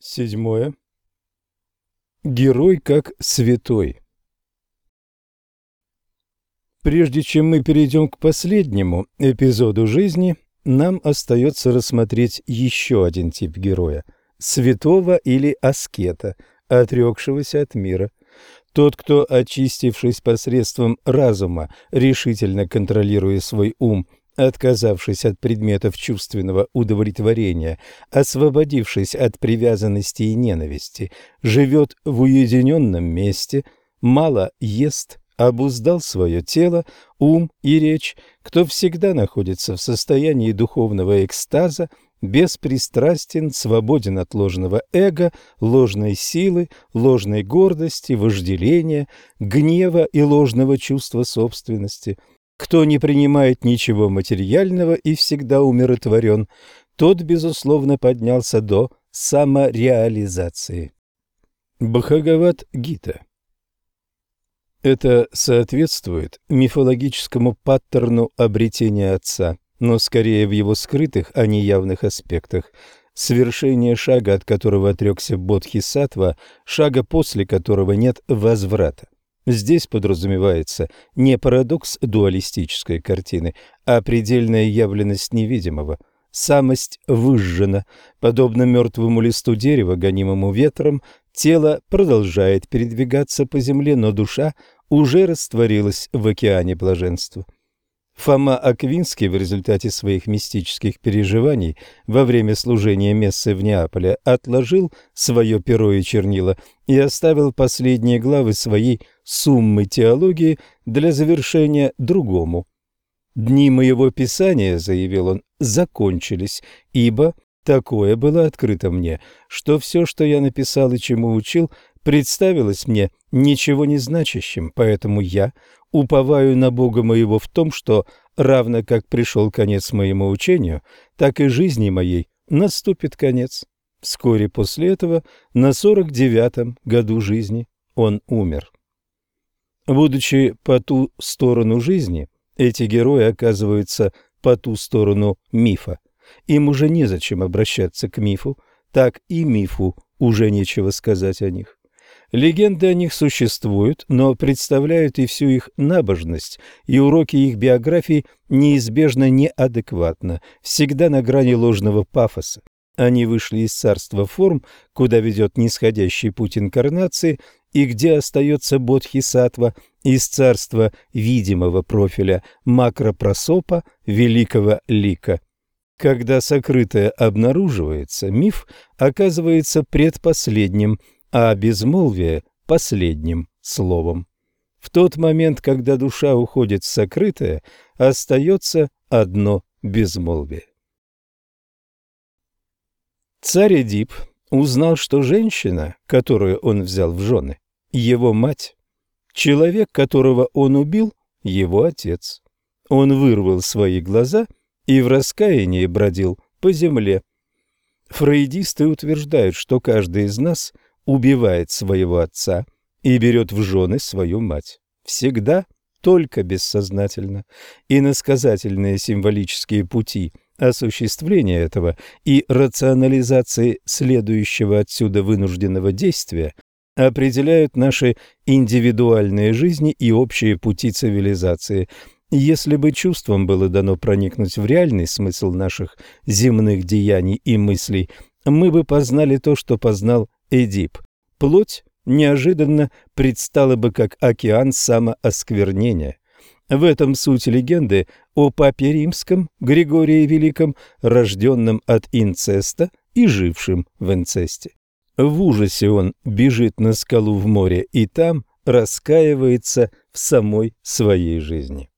Седьмое. Герой как святой. Прежде чем мы перейдем к последнему эпизоду жизни, нам остается рассмотреть еще один тип героя – святого или аскета, отрекшегося от мира. Тот, кто, очистившись посредством разума, решительно контролируя свой ум – Отказавшись от предметов чувственного удовлетворения, освободившись от привязанности и ненависти, живет в уединенном месте, мало ест, обуздал свое тело, ум и речь, кто всегда находится в состоянии духовного экстаза, беспристрастен, свободен от ложного эго, ложной силы, ложной гордости, вожделения, гнева и ложного чувства собственности – кто не принимает ничего материального и всегда умиротворен, тот, безусловно, поднялся до самореализации. Бхагават Гита Это соответствует мифологическому паттерну обретения Отца, но скорее в его скрытых, а не явных аспектах. Свершение шага, от которого отрекся Бодхисаттва, шага, после которого нет возврата. Здесь подразумевается не парадокс дуалистической картины, а предельная явленность невидимого. Самость выжжена, подобно мертвому листу дерева, гонимому ветром, тело продолжает передвигаться по земле, но душа уже растворилась в океане блаженства. Фома Аквинский в результате своих мистических переживаний во время служения мессы в Неаполе отложил свое перо и чернила и оставил последние главы своей суммы теологии для завершения другому. «Дни моего писания, — заявил он, — закончились, ибо такое было открыто мне, что все, что я написал и чему учил, представилось мне ничего не значащим, поэтому я уповаю на Бога моего в том, что, равно как пришел конец моему учению, так и жизни моей наступит конец. Вскоре после этого, на сорок девятом году жизни, он умер. Будучи по ту сторону жизни, эти герои оказываются по ту сторону мифа. Им уже незачем обращаться к мифу, так и мифу уже нечего сказать о них. Легенды о них существуют, но представляют и всю их набожность, и уроки их биографий неизбежно неадекватно, всегда на грани ложного пафоса. Они вышли из царства форм, куда ведет нисходящий путь инкарнации, и где остается бодхисаттва, из царства видимого профиля макропросопа, великого лика. Когда сокрытое обнаруживается, миф оказывается предпоследним – а безмолвие – последним словом. В тот момент, когда душа уходит в сокрытое, остается одно безмолвие. Царь Эдип узнал, что женщина, которую он взял в жены, его мать. Человек, которого он убил, его отец. Он вырвал свои глаза и в раскаянии бродил по земле. Фрейдисты утверждают, что каждый из нас – убивает своего отца и берет в жены свою мать. Всегда только бессознательно. И насказательные символические пути осуществления этого и рационализации следующего отсюда вынужденного действия определяют наши индивидуальные жизни и общие пути цивилизации. Если бы чувствам было дано проникнуть в реальный смысл наших земных деяний и мыслей, мы бы познали то, что познал Эдип. Плоть неожиданно предстала бы как океан самоосквернения. В этом суть легенды о папе римском Григории Великом, рожденном от инцеста и жившем в инцесте. В ужасе он бежит на скалу в море и там раскаивается в самой своей жизни.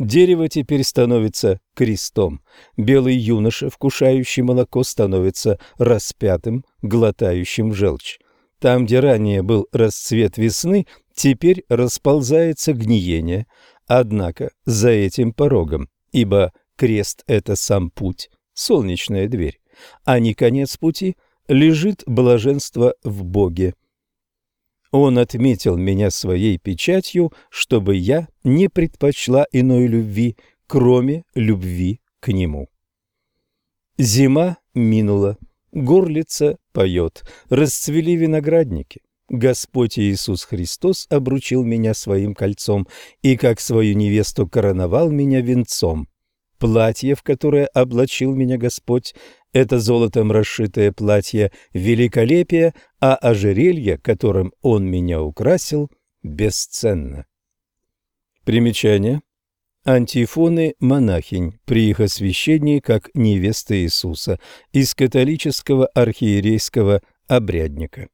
Дерево теперь становится крестом. Белый юноша, вкушающий молоко, становится распятым, глотающим желчь. Там, где ранее был расцвет весны, теперь расползается гниение. Однако за этим порогом, ибо крест – это сам путь, солнечная дверь, а не конец пути, лежит блаженство в Боге. Он отметил меня своей печатью, чтобы я не предпочла иной любви, кроме любви к нему. Зима минула. Горлица поет, расцвели виноградники. Господь Иисус Христос обручил меня своим кольцом и, как свою невесту, короновал меня венцом. Платье, в которое облачил меня Господь, это золотом расшитое платье великолепие, а ожерелье, которым Он меня украсил, бесценно. Примечание. Антифоны монахинь при их освящении как невеста Иисуса из католического архиерейского обрядника.